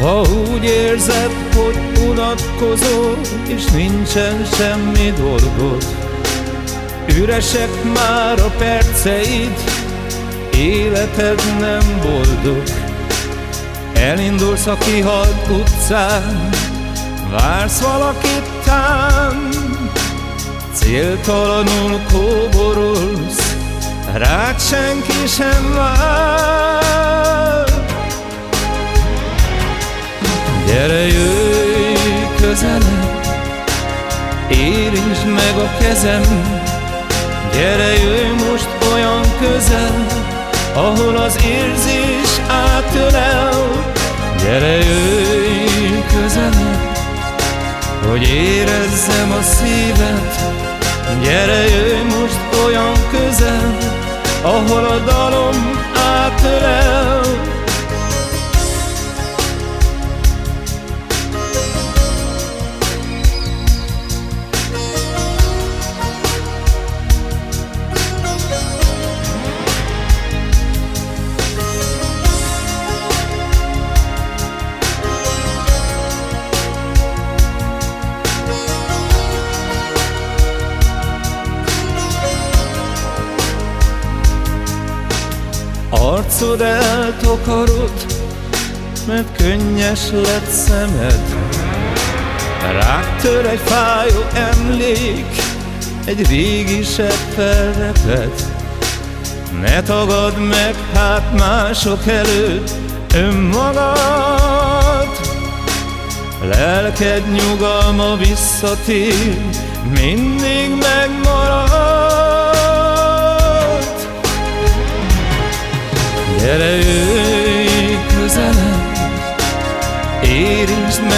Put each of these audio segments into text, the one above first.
Ha úgy érzed, hogy unatkozol, és nincsen semmi dolgod, Üresek már a perceid, életed nem boldog. Elindulsz a kihalt utcán, vársz valakit tán, Céltalanul kóborolsz, rád senki sem vár. Közelebb, érintsd meg a kezem, Gyere, jöjj most olyan közel, ahol az érzés átölel. Gyere, jöjj közelebb, hogy érezzem a szívet. Gyere, jöjj most olyan közel, ahol a dalom átölel. Arcod eltokarod, mert könnyes lett szemed. Tör egy fájó emlék, egy régi sebb Ne tagad meg hát mások előtt önmagad. Lelked nyugalma visszatér, mindig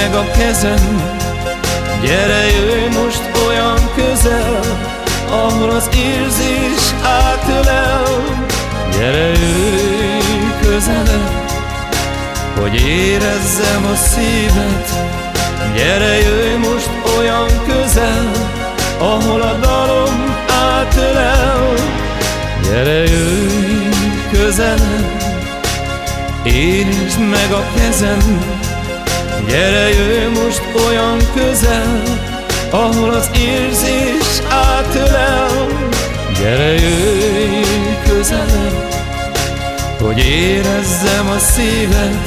meg a kezem, Gyere, jöjj most olyan közel, ahol az érzés átölel. Gyere, jöjj közelem, hogy érezzem a szívet, Gyere, jöjj most olyan közel, ahol a dalom átölel. Gyere, jöjj közelem, Érintsd meg a kezem, gyere jöjj most olyan közel, ahol az érzés átölel. Gyere jöjj közelem, hogy érezzem a szíved,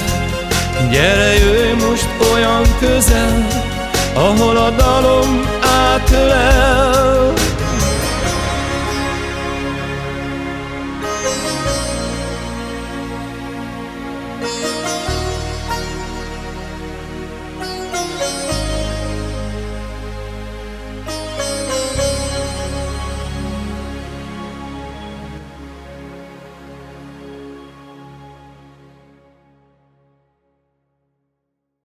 gyere jöjj most olyan közel, ahol a dalom átölel.